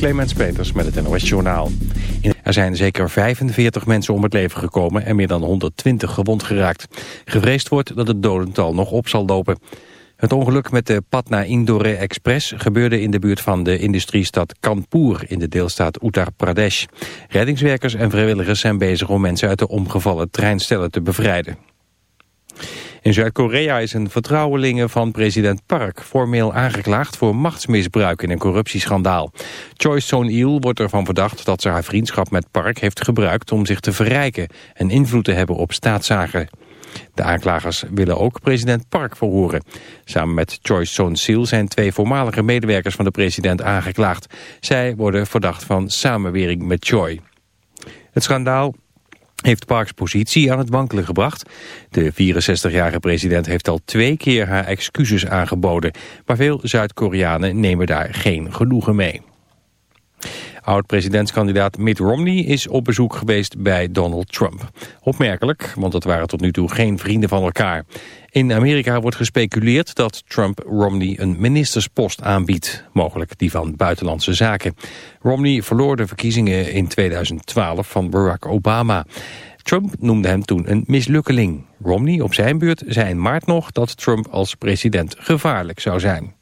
Clemens Peters met het NOS Journaal. Er zijn zeker 45 mensen om het leven gekomen en meer dan 120 gewond geraakt. Gevreesd wordt dat het dodental nog op zal lopen. Het ongeluk met de Patna Indore Express gebeurde in de buurt van de industriestad Kanpur in de deelstaat Uttar Pradesh. Reddingswerkers en vrijwilligers zijn bezig om mensen uit de omgevallen treinstellen te bevrijden. In Zuid-Korea is een vertrouwelinge van president Park formeel aangeklaagd voor machtsmisbruik in een corruptieschandaal. Choi Son-il wordt ervan verdacht dat ze haar vriendschap met Park heeft gebruikt om zich te verrijken en invloed te hebben op staatszaken. De aanklagers willen ook president Park verhoren. Samen met Choi Son-sil zijn twee voormalige medewerkers van de president aangeklaagd. Zij worden verdacht van samenwerking met Choi. Het schandaal heeft Parks positie aan het wankelen gebracht. De 64-jarige president heeft al twee keer haar excuses aangeboden. Maar veel Zuid-Koreanen nemen daar geen genoegen mee. Oud-presidentskandidaat Mitt Romney is op bezoek geweest bij Donald Trump. Opmerkelijk, want het waren tot nu toe geen vrienden van elkaar. In Amerika wordt gespeculeerd dat Trump Romney een ministerspost aanbiedt. Mogelijk die van Buitenlandse Zaken. Romney verloor de verkiezingen in 2012 van Barack Obama. Trump noemde hem toen een mislukkeling. Romney op zijn beurt zei in maart nog dat Trump als president gevaarlijk zou zijn.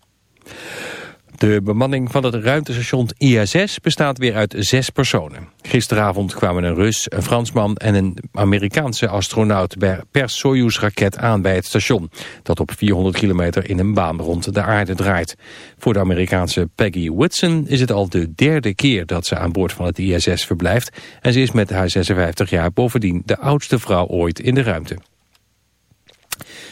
De bemanning van het ruimtestation ISS bestaat weer uit zes personen. Gisteravond kwamen een Rus, een Fransman en een Amerikaanse astronaut per Soyuz-raket aan bij het station, dat op 400 kilometer in een baan rond de aarde draait. Voor de Amerikaanse Peggy Whitson is het al de derde keer dat ze aan boord van het ISS verblijft en ze is met haar 56 jaar bovendien de oudste vrouw ooit in de ruimte.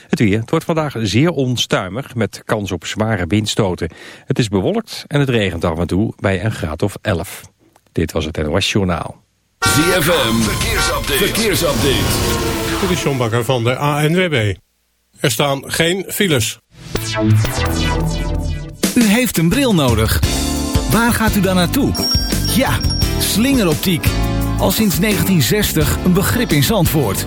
Het weer. Het wordt vandaag zeer onstuimig met kans op zware windstoten. Het is bewolkt en het regent af en toe bij een graad of 11. Dit was het NOS Journaal. ZFM. Verkeersupdate. Verkeersupdate. Dit is John Bakker van de ANWB. Er staan geen files. U heeft een bril nodig. Waar gaat u dan naartoe? Ja, slingeroptiek. Al sinds 1960 een begrip in Zandvoort.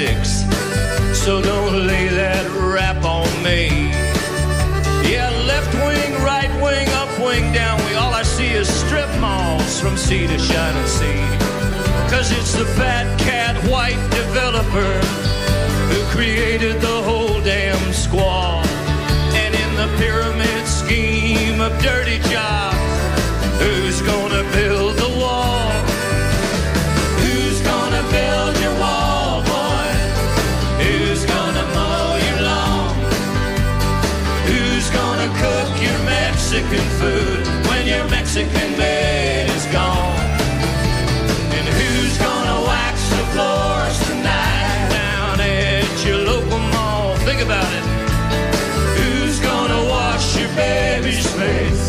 So don't lay that rap on me. Yeah, left wing, right wing, up wing, down wing. All I see is strip malls from sea to shining sea. Cause it's the fat cat white developer who created the whole damn squad. And in the pyramid scheme of dirty jobs, who's gonna build Mexican food when your Mexican maid is gone? And who's gonna wax the floors tonight down at your local mall? Think about it. Who's gonna wash your baby's face?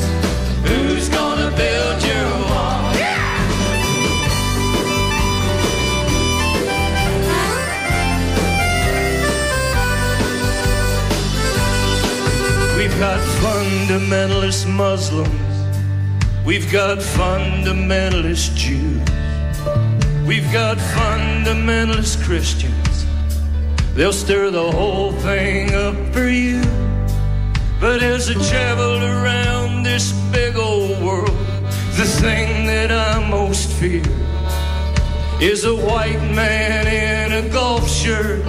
Fundamentalist Muslims. We've got fundamentalist Jews. We've got fundamentalist Christians. They'll stir the whole thing up for you. But as I travel around this big old world, the thing that I most fear is a white man in a golf shirt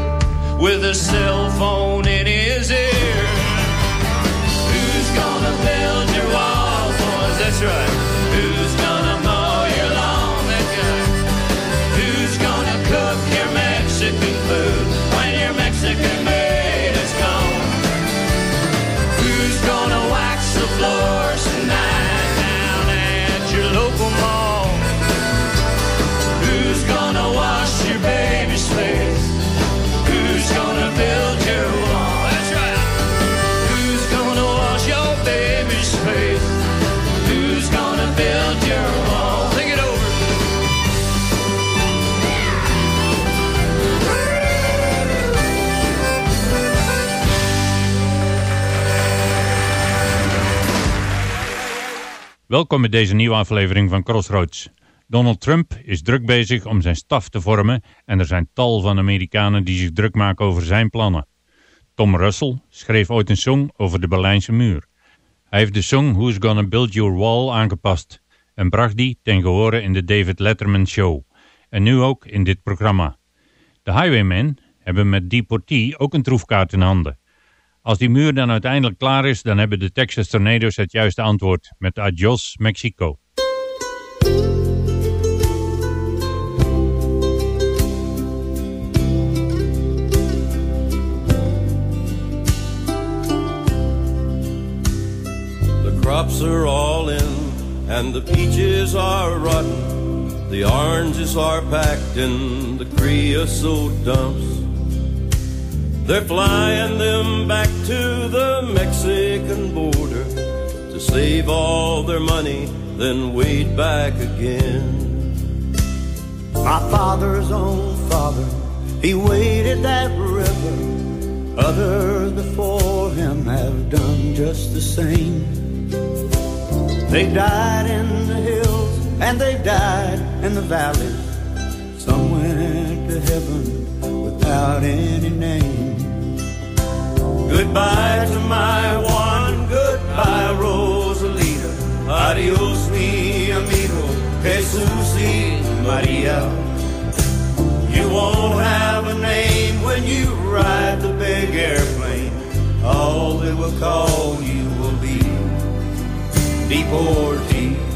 with a cell phone in his ear. Boys? Welkom bij deze nieuwe aflevering van Crossroads. Donald Trump is druk bezig om zijn staf te vormen en er zijn tal van Amerikanen die zich druk maken over zijn plannen. Tom Russell schreef ooit een song over de Berlijnse muur. Hij heeft de song Who's Gonna Build Your Wall aangepast en bracht die ten gehore in de David Letterman Show en nu ook in dit programma. De Highwaymen hebben met Deportee ook een troefkaart in handen. Als die muur dan uiteindelijk klaar is, dan hebben de Texas Tornadoes het juiste antwoord met Adios Mexico. The crops are all in, and the peaches are rotten. The oranges are packed in the creosote dumps. They're flying them back to the Mexican border to save all their money, then wade back again. My father's own father, he waded that river. Others before him have done just the same. They died in the hills and they died in the valleys. Some went to heaven without any name. Goodbye to my one, goodbye Rosalita. Adios mi amigo, Jesus y Maria. You won't have a name when you ride the big airplane. All they will call you will be deportee.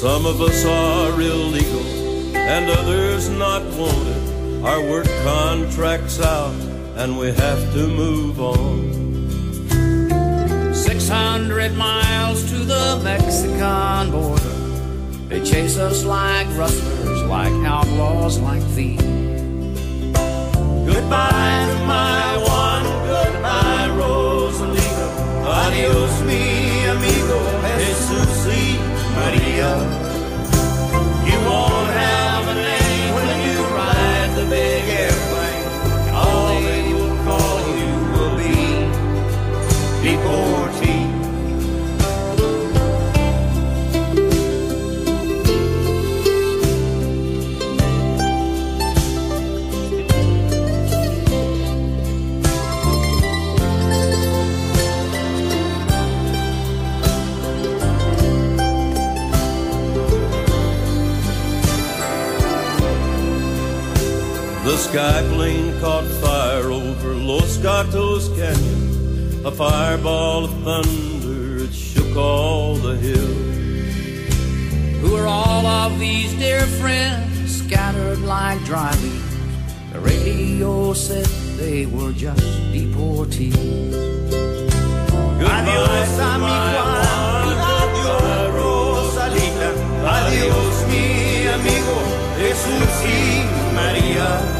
Some of us are illegal and others not wanted. Our work contracts out and we have to move on. 600 miles to the Mexican border. They chase us like rustlers, like outlaws, like thieves. Goodbye to my one, goodbye Rosalita. Adios mi amigo, Jesus Maria. You won't have a name when you ride the big sky plane caught fire over Los Gatos Canyon. A fireball of thunder, it shook all the hills. Who are all of these dear friends scattered like dry leaves? The radio said they were just deportees. Adiós a mi Juan, adiós Rosalita, adiós mi amigo Jesús y María.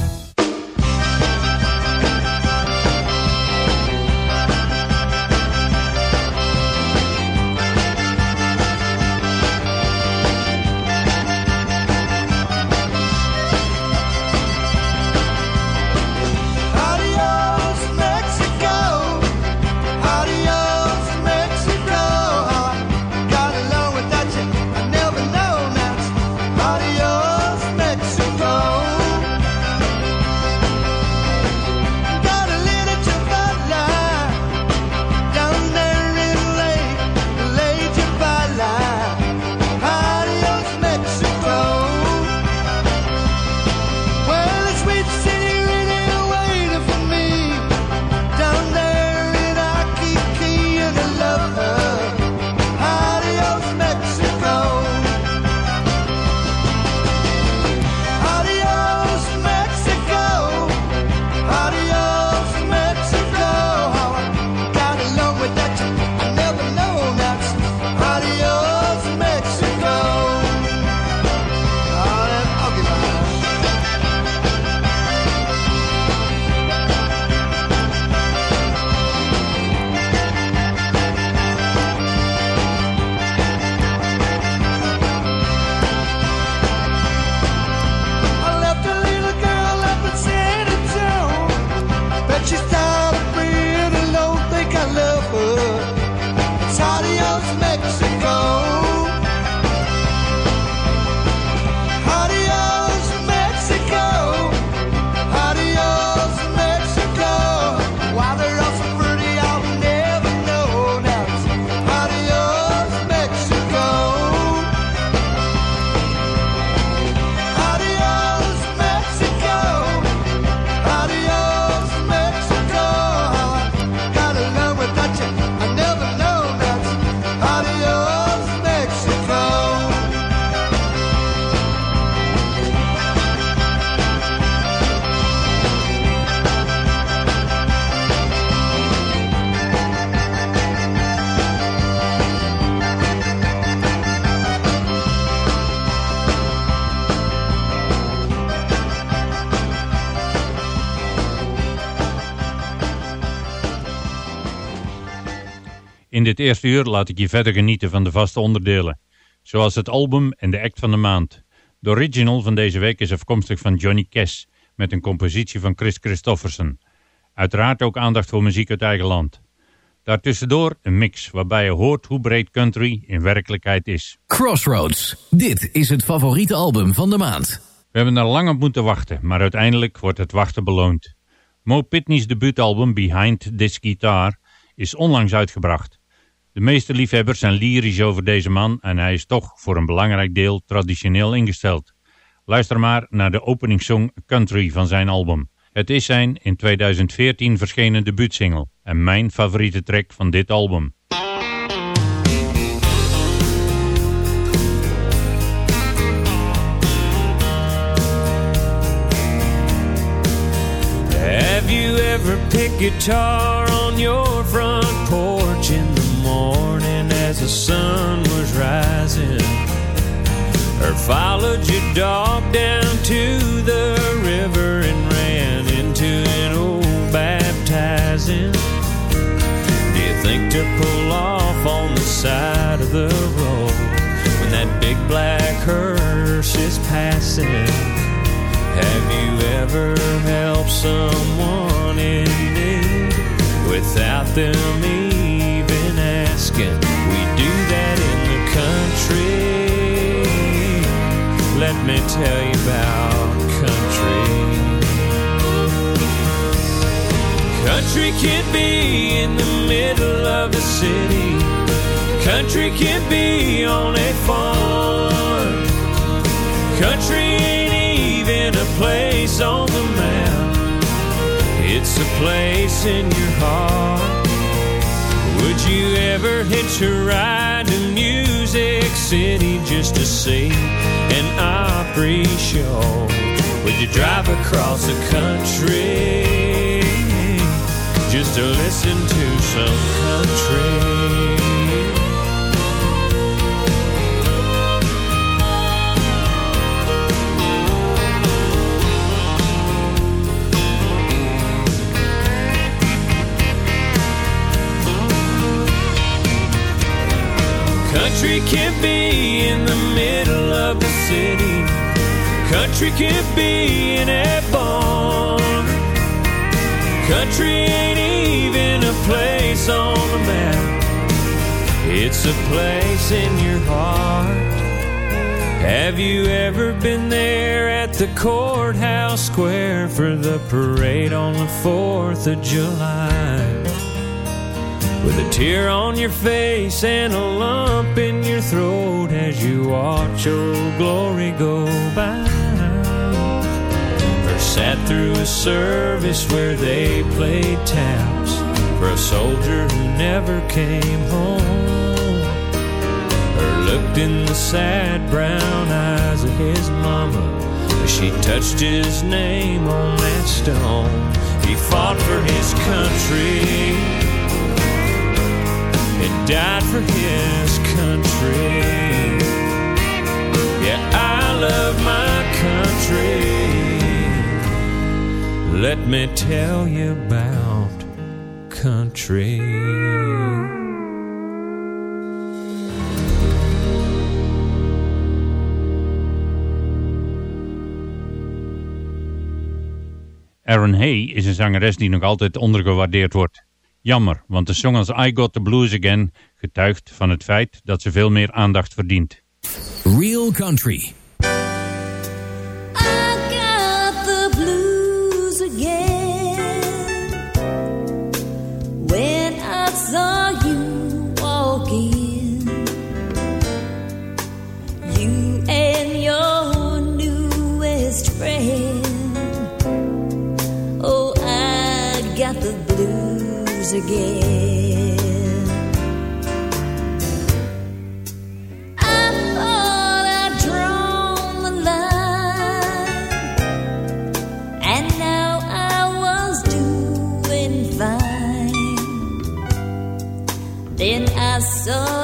dit eerste uur laat ik je verder genieten van de vaste onderdelen. Zoals het album en de act van de maand. De original van deze week is afkomstig van Johnny Cash met een compositie van Chris Christofferson. Uiteraard ook aandacht voor muziek uit eigen land. Daartussendoor een mix waarbij je hoort hoe breed country in werkelijkheid is. Crossroads. Dit is het favoriete album van de maand. We hebben er lang op moeten wachten, maar uiteindelijk wordt het wachten beloond. Mo Pitney's debuutalbum Behind This Guitar is onlangs uitgebracht. De meeste liefhebbers zijn lyrisch over deze man en hij is toch voor een belangrijk deel traditioneel ingesteld. Luister maar naar de openingssong Country van zijn album. Het is zijn in 2014 verschenen debuutsingle en mijn favoriete track van dit album. Have you ever the sun was rising or followed your dog down to the river and ran into an old baptizing. Do you think to pull off on the side of the road when that big black hearse is passing? Have you ever helped someone in need without them even asking? Let me tell you about country. Country can be in the middle of the city. Country can be on a farm. Country ain't even a place on the map. It's a place in your heart. Would you ever hitch a ride to Music City just to see You drive across the country just to listen to some country? Country can be in the middle of the city. Country can be in a barn. Country ain't even a place on the map. It's a place in your heart. Have you ever been there at the courthouse square for the parade on the 4th of July? With a tear on your face and a lump in your throat as you watch old glory go by. Sat through a service where they played taps for a soldier who never came home. Or looked in the sad brown eyes of his mama as she touched his name on that stone. He fought for his country and died for his country. Yeah, I love my country. Let me tell you about country. Aaron Hay is een zangeres die nog altijd ondergewaardeerd wordt. Jammer, want de song als I Got The Blues Again getuigt van het feit dat ze veel meer aandacht verdient. Real Country. I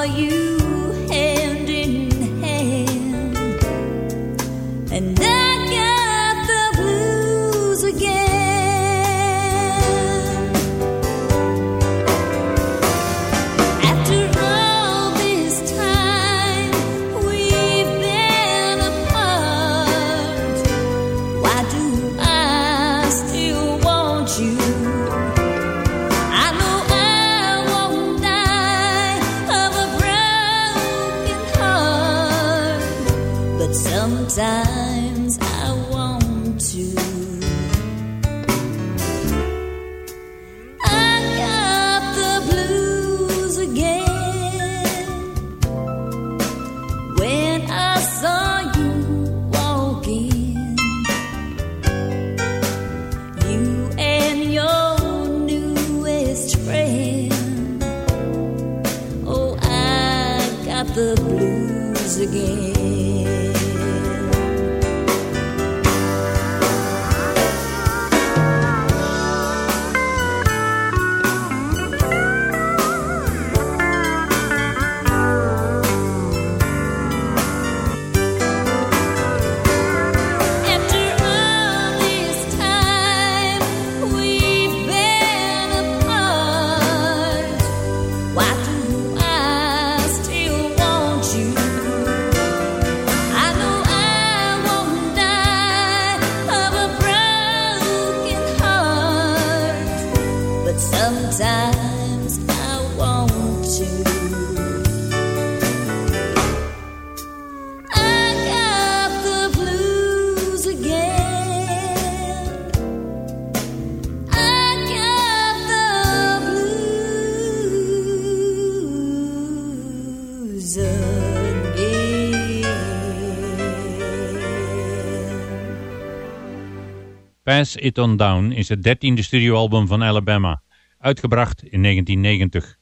Pass It On Down is het dertiende studioalbum van Alabama, uitgebracht in 1990.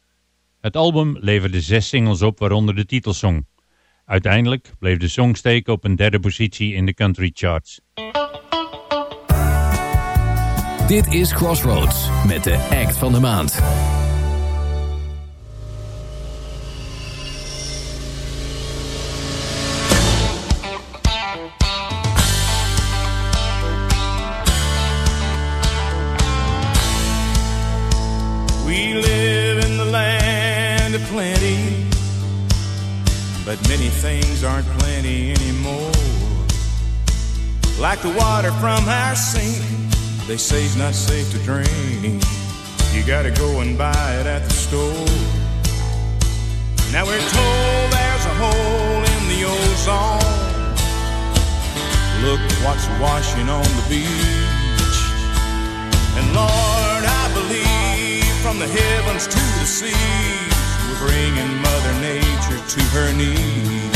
Het album leverde zes singles op, waaronder de titelsong. Uiteindelijk bleef de song steken op een derde positie in de country charts. Dit is Crossroads met de act van de maand. Water from our sink, they say it's not safe to drink. You gotta go and buy it at the store. Now we're told there's a hole in the ozone. Look what's washing on the beach. And Lord, I believe from the heavens to the seas, we're bringing Mother Nature to her knees.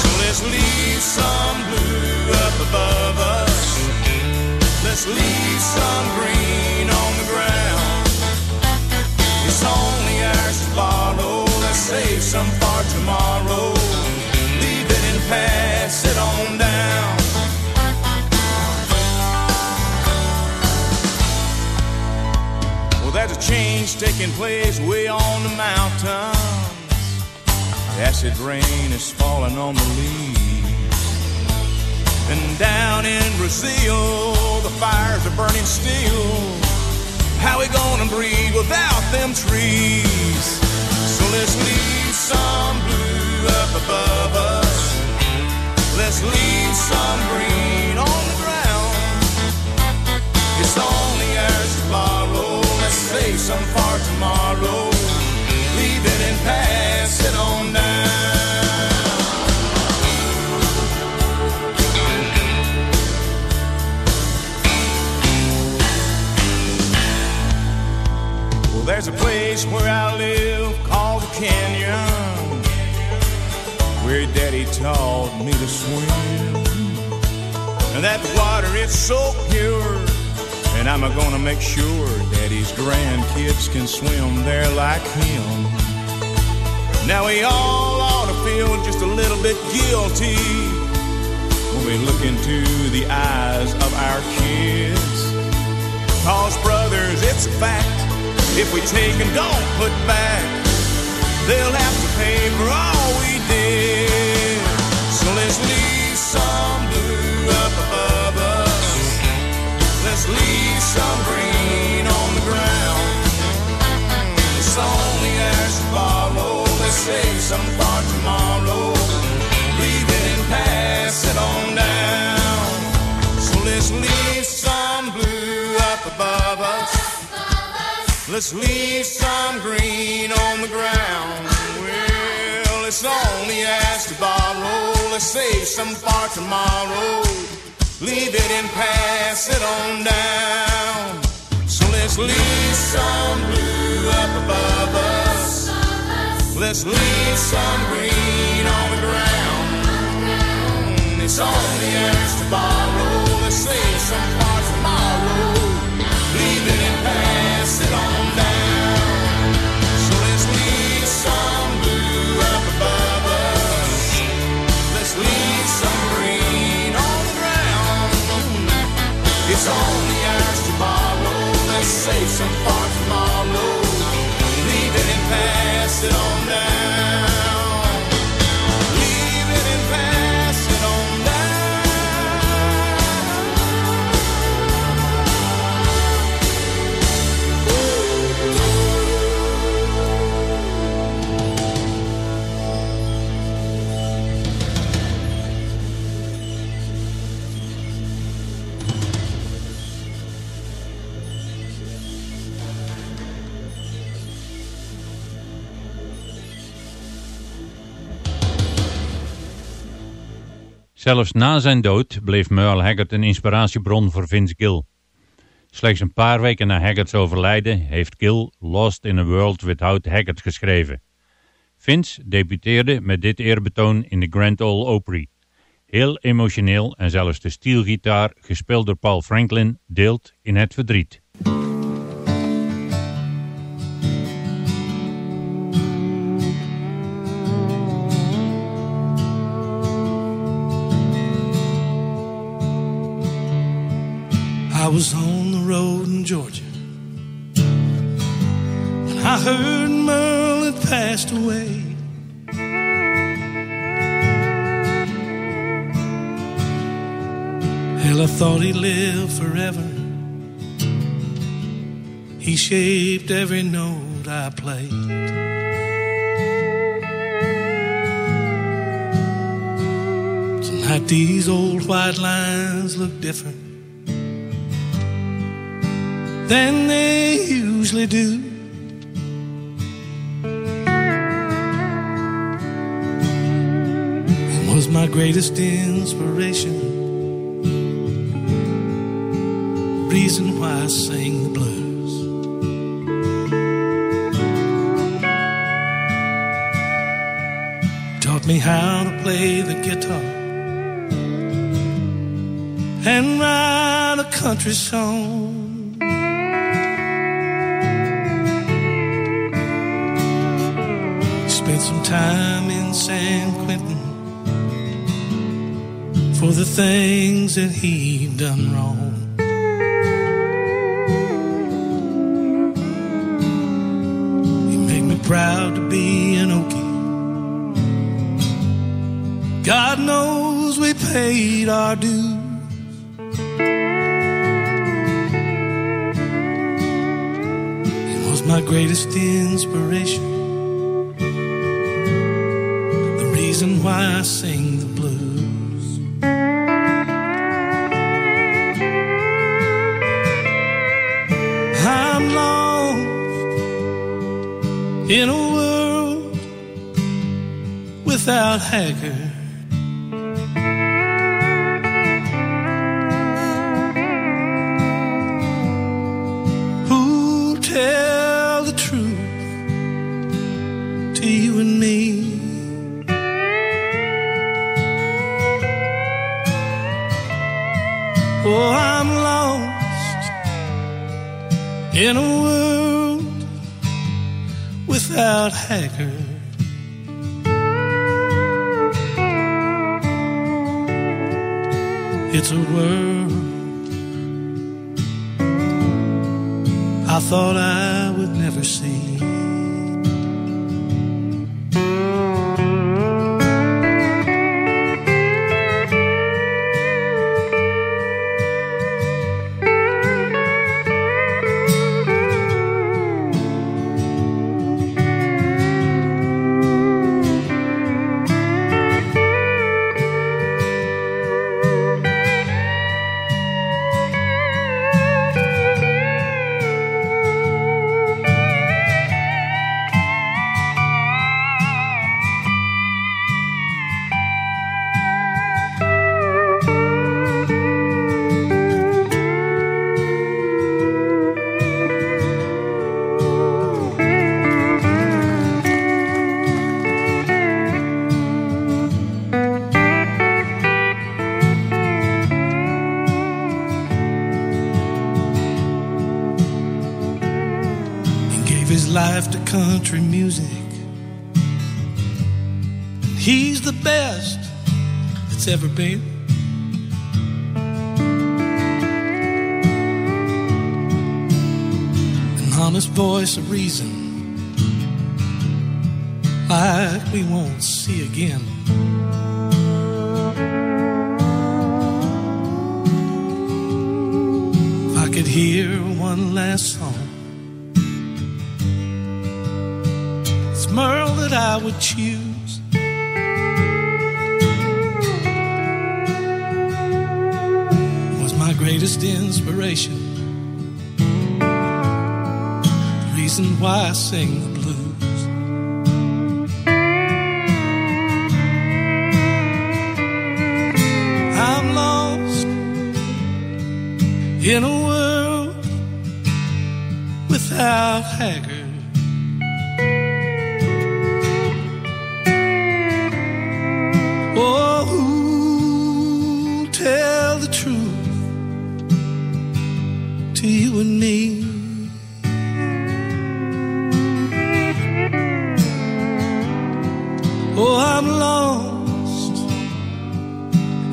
So let's leave some blue up above us. Let's leave some green on the ground. It's only ours to borrow. Let's save some for tomorrow. Leave it and pass it on down. Well, there's a change taking place way on the mountains. Acid rain is falling on the leaves. And down in Brazil, the fires are burning still. How we gonna breathe without them trees? So let's leave some blue up above us. Let's leave some green on the ground. It's only ours to borrow. Let's save some for tomorrow. Leave it and pass there's a place where I live called the Canyon, where Daddy taught me to swim. And that water is so pure, and I'm gonna make sure Daddy's grandkids can swim there like him. Now we all ought to feel just a little bit guilty when we look into the eyes of our kids. Cause brothers, it's a fact. If we take and don't put back, they'll have to pay for all we did. So let's leave some blue up above us. Let's leave some green on the ground. It's only ours to borrow. Let's save some for tomorrow. Let's leave some green on the ground. Well, it's only ours to borrow. Let's save some for tomorrow. Leave it and pass it on down. So let's leave some blue up above us. Let's leave some green on the ground. It's only ours to borrow. Let's save some It's only ours to borrow. Let's save some for tomorrow. Leave it and pass Zelfs na zijn dood bleef Merle Haggard een inspiratiebron voor Vince Gill. Slechts een paar weken na Haggards overlijden heeft Gill Lost in a World Without Haggard geschreven. Vince debuteerde met dit eerbetoon in de Grand Ole Opry. Heel emotioneel en zelfs de stielgitaar, gespeeld door Paul Franklin, deelt in het verdriet. Was on the road in Georgia when I heard Merle had passed away. Hell, I thought he'd live forever. He shaped every note I played. Tonight these old white lines look different than they usually do. It was my greatest inspiration, reason why I sang the blues. Taught me how to play the guitar and write a country song. Time in San Quentin for the things that he'd done wrong. He made me proud to be an Okie. God knows we paid our dues. He was my greatest inspiration. Reason why I sing the blues. I'm lost in a world without Haggard. That's ever been. An honest voice of reason, like we won't see again. If I could hear one last song. It's Merle that I would choose. Why I sing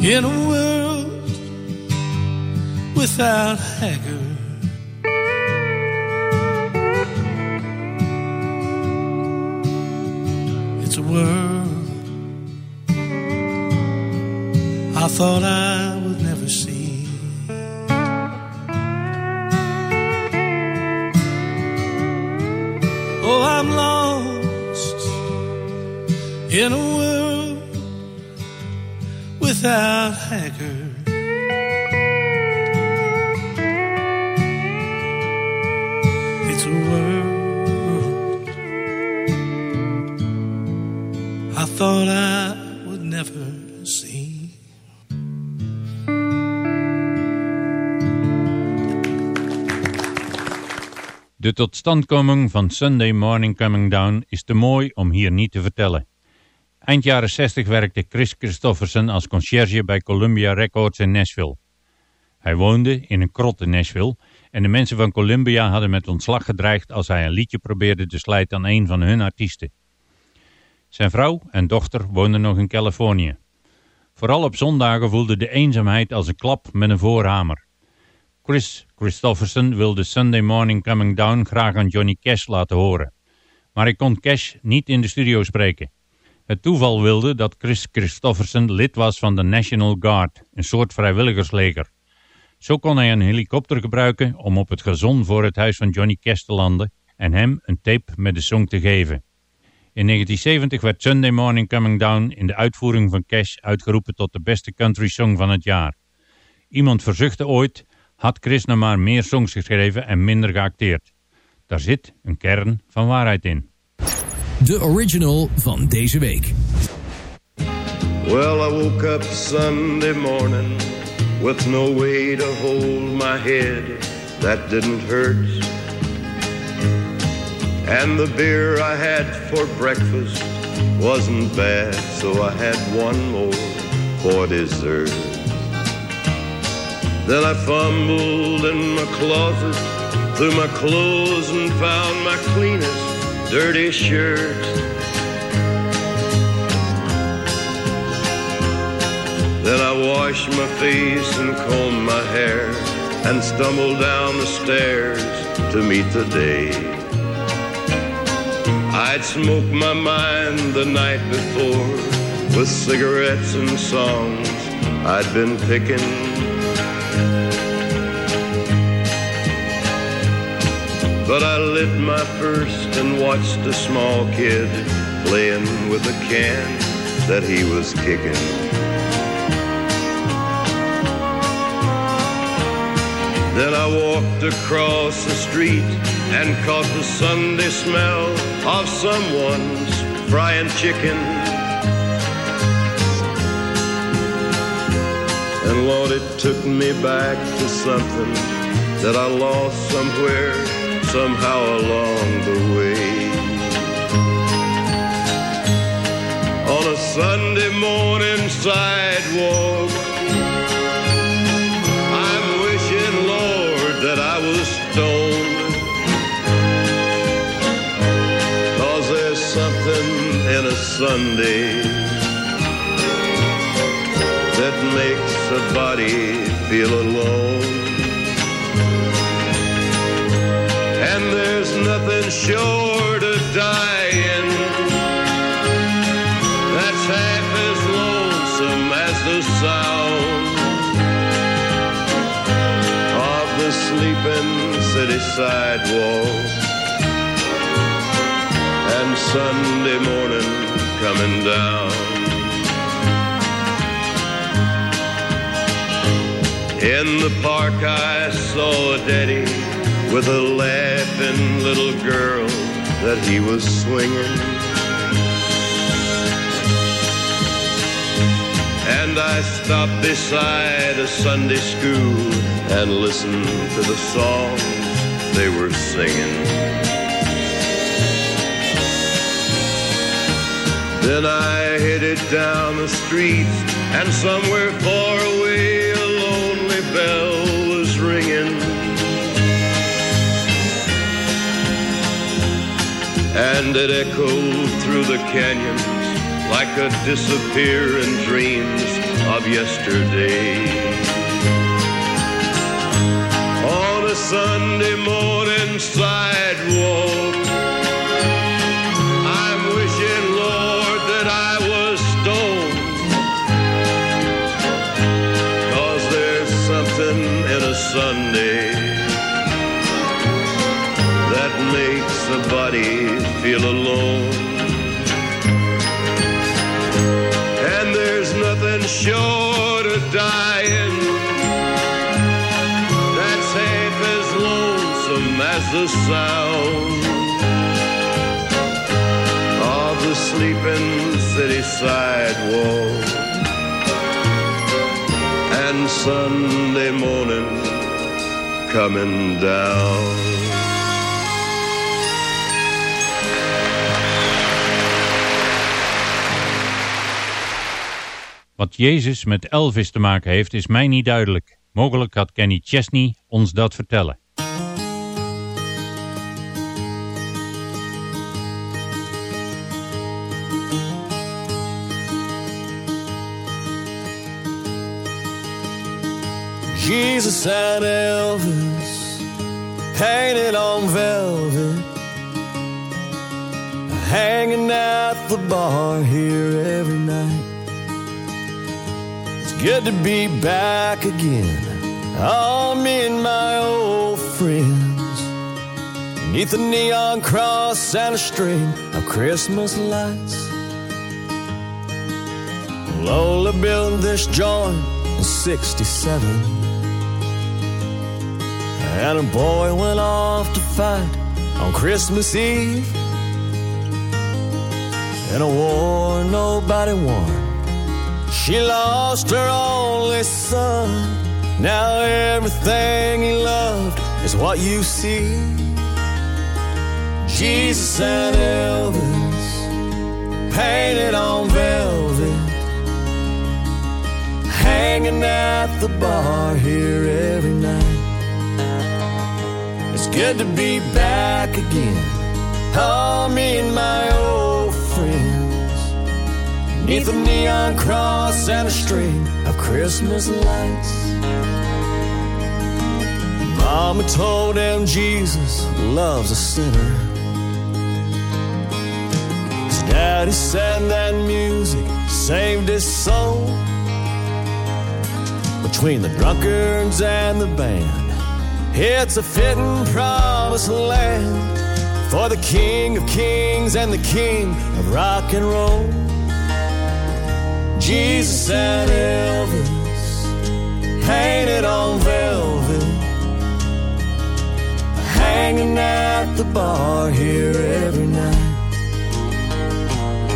in a world without Haggard. It's a world I thought I would never see. Oh, I'm lost in a world without Haggard. It's a world I thought I would never see. De totstandkoming van Sunday Morning Coming Down is te mooi om hier niet te vertellen. Eind jaren 60 werkte Chris Christofferson als conciërge bij Columbia Records in Nashville. Hij woonde in een krot in Nashville en de mensen van Columbia hadden met ontslag gedreigd als hij een liedje probeerde te slijten aan een van hun artiesten. Zijn vrouw en dochter woonden nog in Californië. Vooral op zondagen voelde de eenzaamheid als een klap met een voorhamer. Chris Christofferson wilde Sunday Morning Coming Down graag aan Johnny Cash laten horen. Maar hij kon Cash niet in de studio spreken. Het toeval wilde dat Chris Christofferson lid was van de National Guard, een soort vrijwilligersleger. Zo kon hij een helikopter gebruiken om op het gazon voor het huis van Johnny Cash te landen en hem een tape met de song te geven. In 1970 werd Sunday Morning Coming Down in de uitvoering van Cash uitgeroepen tot de beste country song van het jaar. Iemand verzuchtte ooit, had Chris nou maar meer songs geschreven en minder geacteerd. Daar zit een kern van waarheid in. De original van deze week. Well, I woke up Sunday morning with no way to hold my head that didn't hurt. And the beer I had for breakfast wasn't bad, so I had one more for dessert. Then I fumbled in my closet through my clothes and found my cleanest dirty shirt. Then I washed my face and combed my hair and stumbled down the stairs to meet the day. I'd smoked my mind the night before with cigarettes and songs I'd been picking. But I lit my first and watched a small kid playing with a can that he was kicking. Then I walked across the street and caught the Sunday smell of someone's frying chicken. And Lord, it took me back to something that I lost somewhere, somehow along the way. On a Sunday morning sidewalk, I'm wishing, Lord, that I was stoned. Cause there's something in a Sunday that makes a body feel alone. And there's nothing sure to die in. that's half as lonesome as the sound of the sleeping city sidewalk and Sunday morning coming down. In the park I saw a daddy with a laughing little girl that he was swinging. And I stopped beside a Sunday school and listened to the songs they were singing. Then I headed down the street, and somewhere far away a lonely bell And it echoed through the canyons like a disappearing dreams of yesterday. On a Sunday morning sidewalk, I'm wishing, Lord, that I was stoned. Cause there's something in a Sunday that makes a body feel alone. And there's nothing short of dying that's half as lonesome as the sound of the sleeping city sidewalk. And Sunday morning coming down. Wat Jezus met Elvis te maken heeft is mij niet duidelijk. Mogelijk had Kenny Chesney ons dat vertellen. Jesus and Elvis painted on velvet, hanging at the bar here every night. Good to be back again. Oh, me and my old friends. Neath a neon cross and a string of Christmas lights. Lola built this joint in 67. And a boy went off to fight on Christmas Eve. In a war nobody won. She lost her only son. Now everything he loved is what you see. Jesus and Elvis painted on velvet, hanging at the bar here every night. It's good to be back again. Oh, me and my old. Neath a neon cross and a string of Christmas lights. Mama told him Jesus loves a sinner. His daddy said that music saved his soul. Between the drunkards and the band. It's a fitting promised land for the King of Kings and the King of Rock and Roll. Jesus and Elvis painted on velvet, hanging at the bar here every night.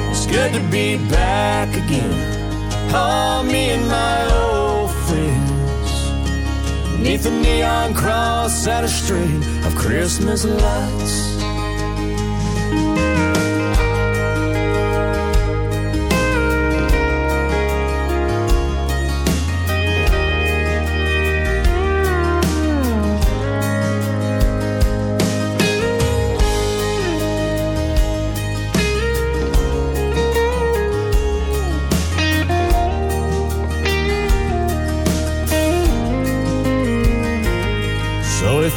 It's good to be back again. Oh, me and my old friends. Neath a neon cross and a string of Christmas lights.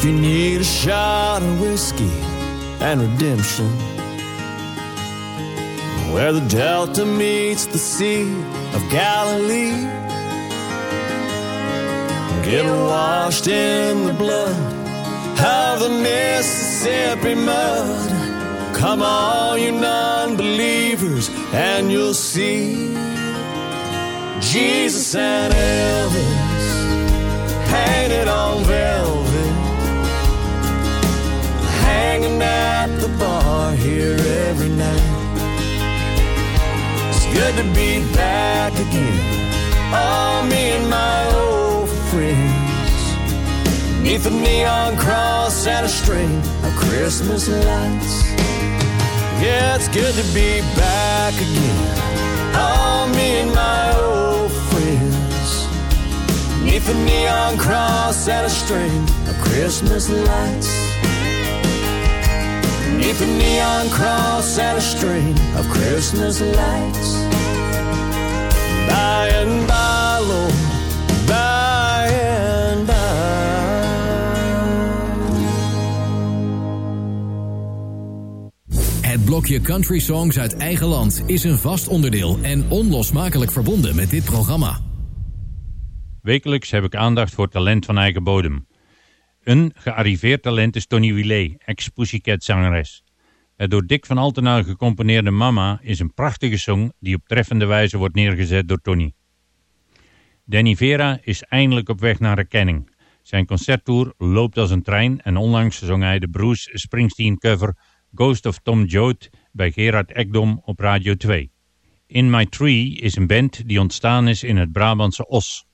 You need a shot of whiskey and redemption, where the Delta meets the Sea of Galilee, get washed in the blood of the Mississippi mud. Come on, you non-believers, and you'll see Jesus and Elvis painted on velvet, bar here every night. It's good to be back again. Oh, me and my old friends. Neath the neon cross and a string of Christmas lights. Yeah, it's good to be back again. Oh, me and my old friends. Neath the neon cross and a string of Christmas lights. Neath the neon cross and a string of Christmas lights. By and by, Lord, by and by. Het blokje Country Songs uit eigen land is een vast onderdeel en onlosmakelijk verbonden met dit programma. Wekelijks heb ik aandacht voor talent van eigen bodem. Een gearriveerd talent is Tony Willet, ex-Pussycat zangeres. Het door Dick van Altena gecomponeerde Mama is een prachtige song die op treffende wijze wordt neergezet door Tony. Danny Vera is eindelijk op weg naar erkenning. Zijn concerttour loopt als een trein en onlangs zong hij de Bruce Springsteen cover Ghost of Tom Joad bij Gerard Ekdom op Radio 2. In My Tree is een band die ontstaan is in het Brabantse Os.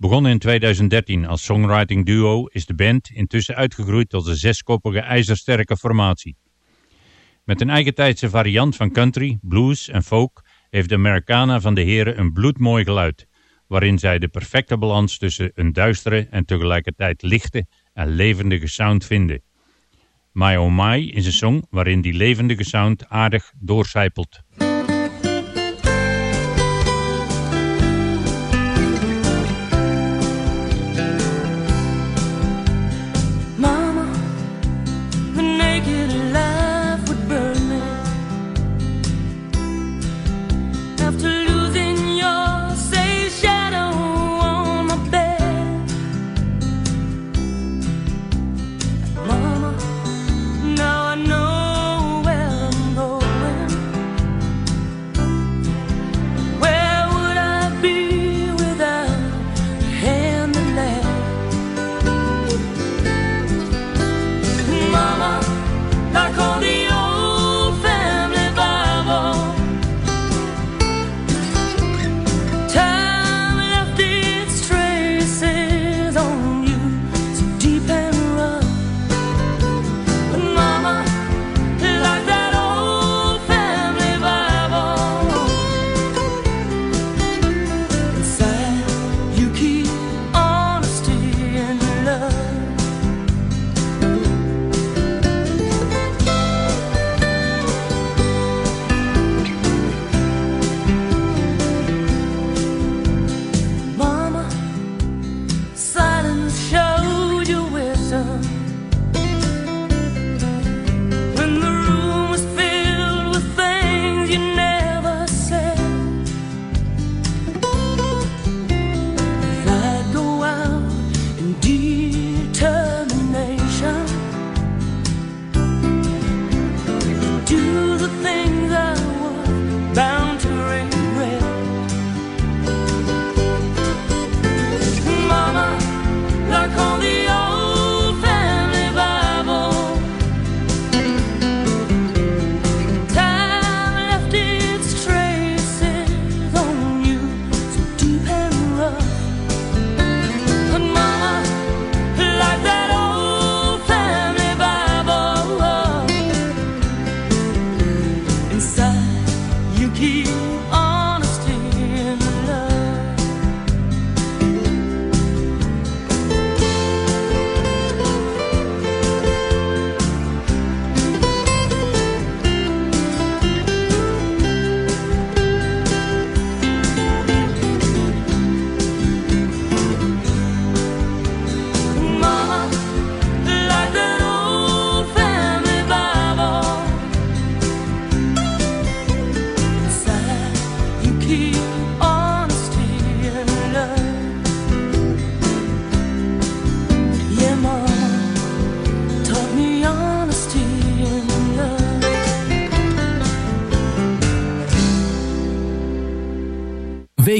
Begonnen in 2013 als songwriting duo is de band intussen uitgegroeid tot een zeskoppige ijzersterke formatie. Met een eigentijdse variant van country, blues en folk heeft de Americana van de heren een bloedmooi geluid, waarin zij de perfecte balans tussen een duistere en tegelijkertijd lichte en levendige sound vinden. My Oh My is een song waarin die levendige sound aardig doorcijpelt.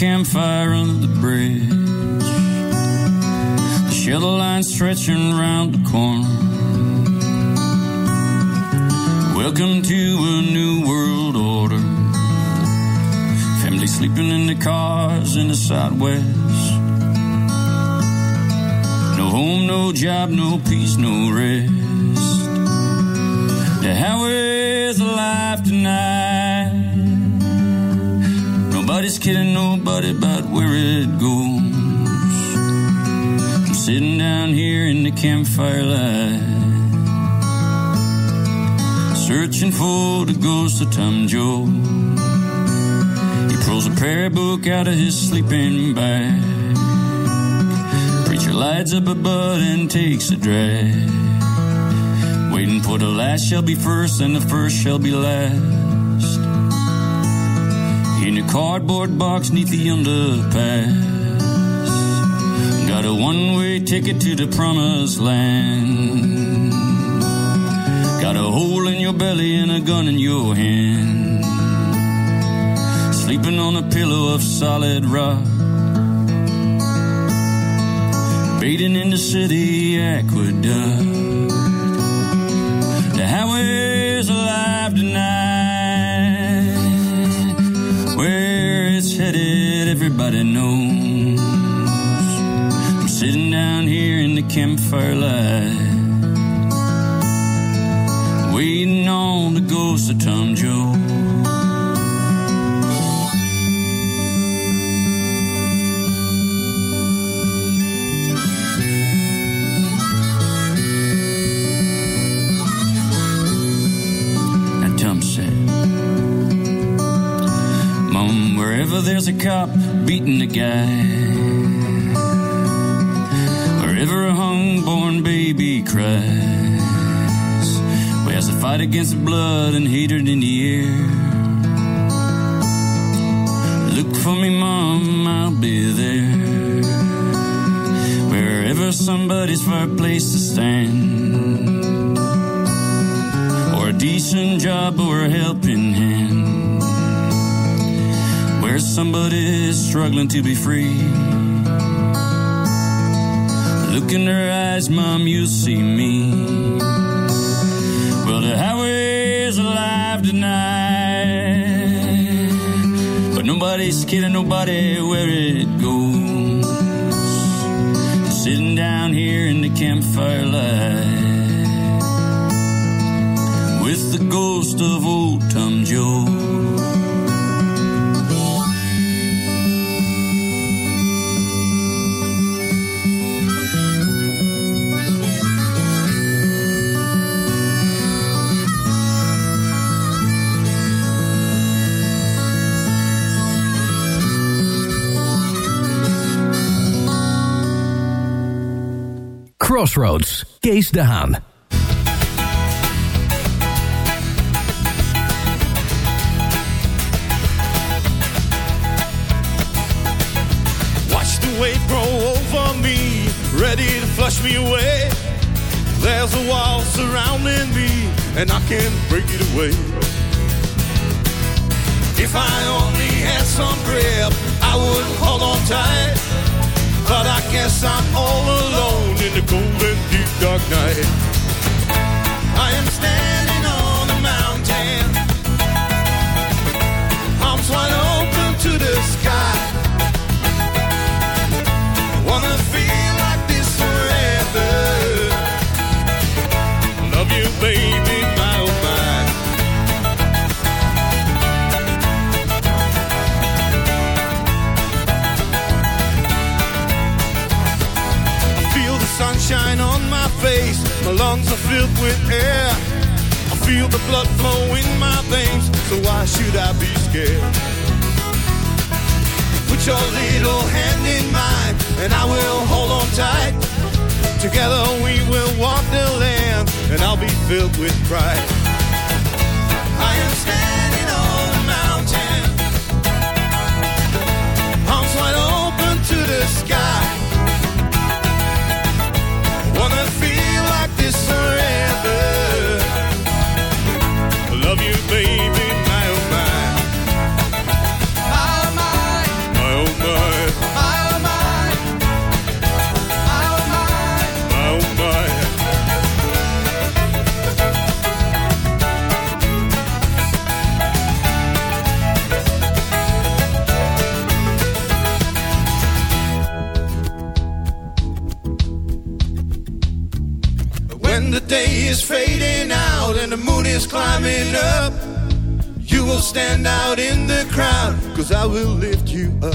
Campfire under the bridge. The shelter line stretching round the corner. Welcome to a new world order. Family sleeping in the cars in the southwest. No home, no job, no peace, no rest. The highway's alive tonight. Nobody's kidding nobody about where it goes. I'm sitting down here in the campfire light searching for the ghost of Tom Joad. He pulls a prayer book out of his sleeping bag. Preacher lights up a bud and takes a drag. Waiting for the last shall be first and the first shall be last. Cardboard box neath the underpass. Got a one way ticket to the promised land. Got a hole in your belly and a gun in your hand. Sleeping on a pillow of solid rock. Bathing in the city aqueduct. The highway's alive tonight. It's headed, everybody knows. I'm sitting down here in the campfire light waiting on the ghost of Tom Joad. Mom, there's a cop beating a guy, wherever a hung-born baby cries as a fight against blood and hatred in the air. Look for me, Mom, I'll be there. Wherever somebody's for a place to stand, or a decent job or a helping hand, where somebody's struggling to be free. Look in their eyes, Mom, you'll see me. Well, the highway's alive tonight. But nobody's kidding nobody where it goes. Sitting down here in the campfire light with the ghost of old Tom Joad. Crossroads, Kees de Haan. Watch the wave grow over me, ready to flush me away. There's a wall surrounding me, and I can't break it away. If I only had some grip, I would hold on tight. But I guess I'm all alone in the cold and deep dark night. I am standing with pride. I will lift you up.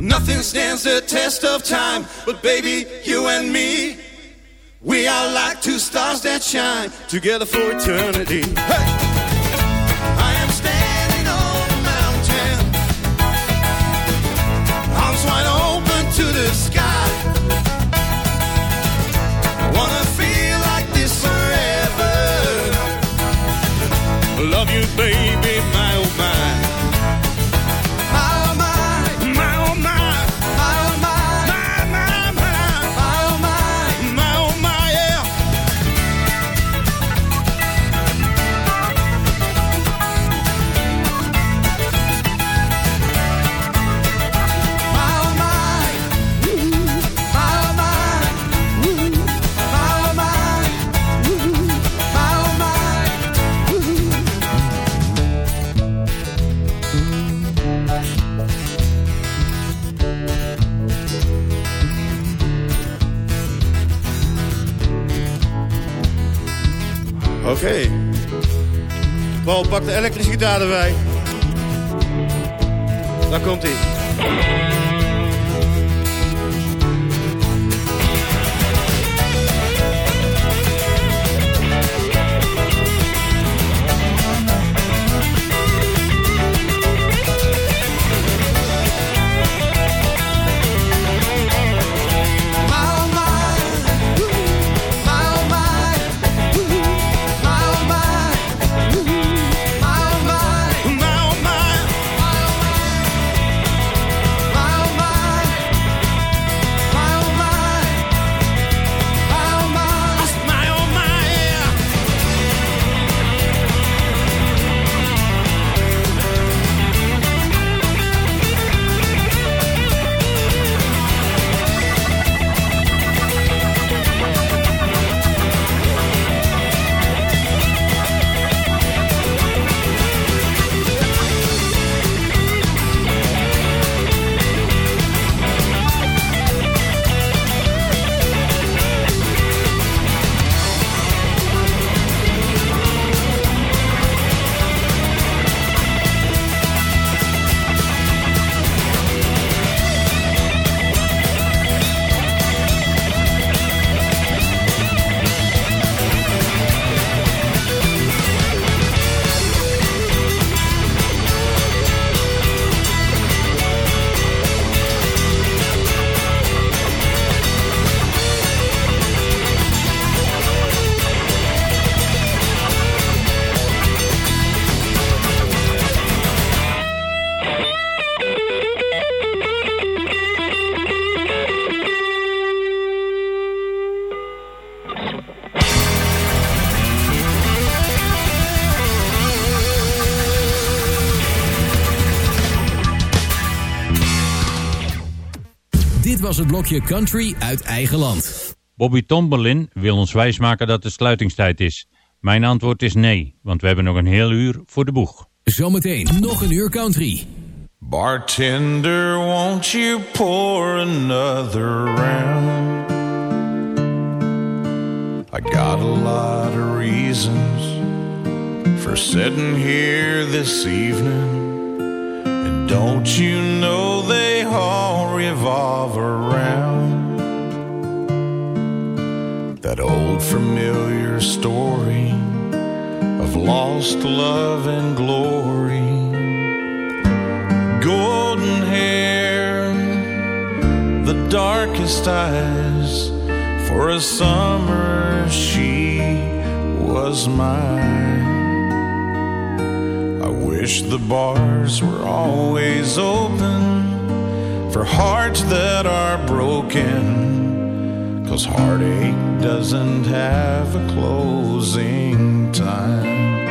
Nothing stands the test of time, but baby, you and me, we are like two stars that shine together for eternity. Hey! I am standing on a mountain, arms wide open to the sky. Gitaar erbij. Daar komt hij. Het blokje Country uit eigen land. Bobby Tomberlin wil ons wijsmaken dat het sluitingstijd is. Mijn antwoord is nee, want we hebben nog een heel uur voor de boeg. Zometeen nog een uur country. Bartender, won't you pour another round? I got a lot of reasons for sitting here this evening. Don't you know they all revolve around that old familiar story of lost love and glory? golden hair, the darkest eyes. For a summer she was mine. Wish the bars were always open for hearts that are broken. Cause heartache doesn't have a closing time.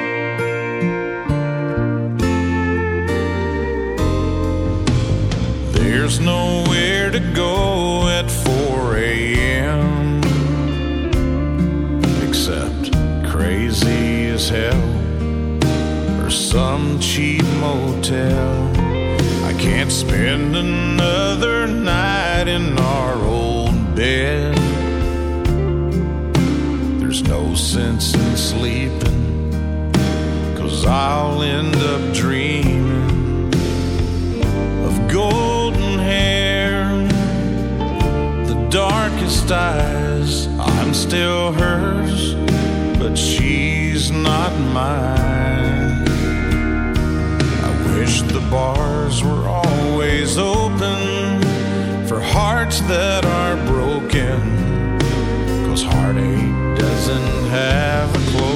There's nowhere to go at 4 a.m. except crazy as hell or some cheap motel. I can't spend another night in our old bed. There's no sense in sleeping, cause I'll end up dreaming of golden hair, the darkest eyes. I'm still hers, but she's not mine. The bars were always open for hearts that are broken. Cause heartache doesn't have a closing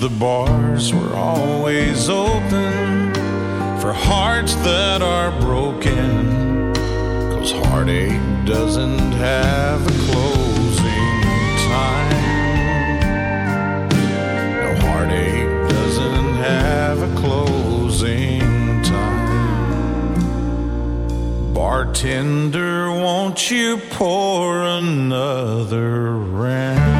the bars were always open for hearts that are broken. Cause heartache doesn't have a closing time. No heartache doesn't have a closing time. Bartender, won't you pour another round?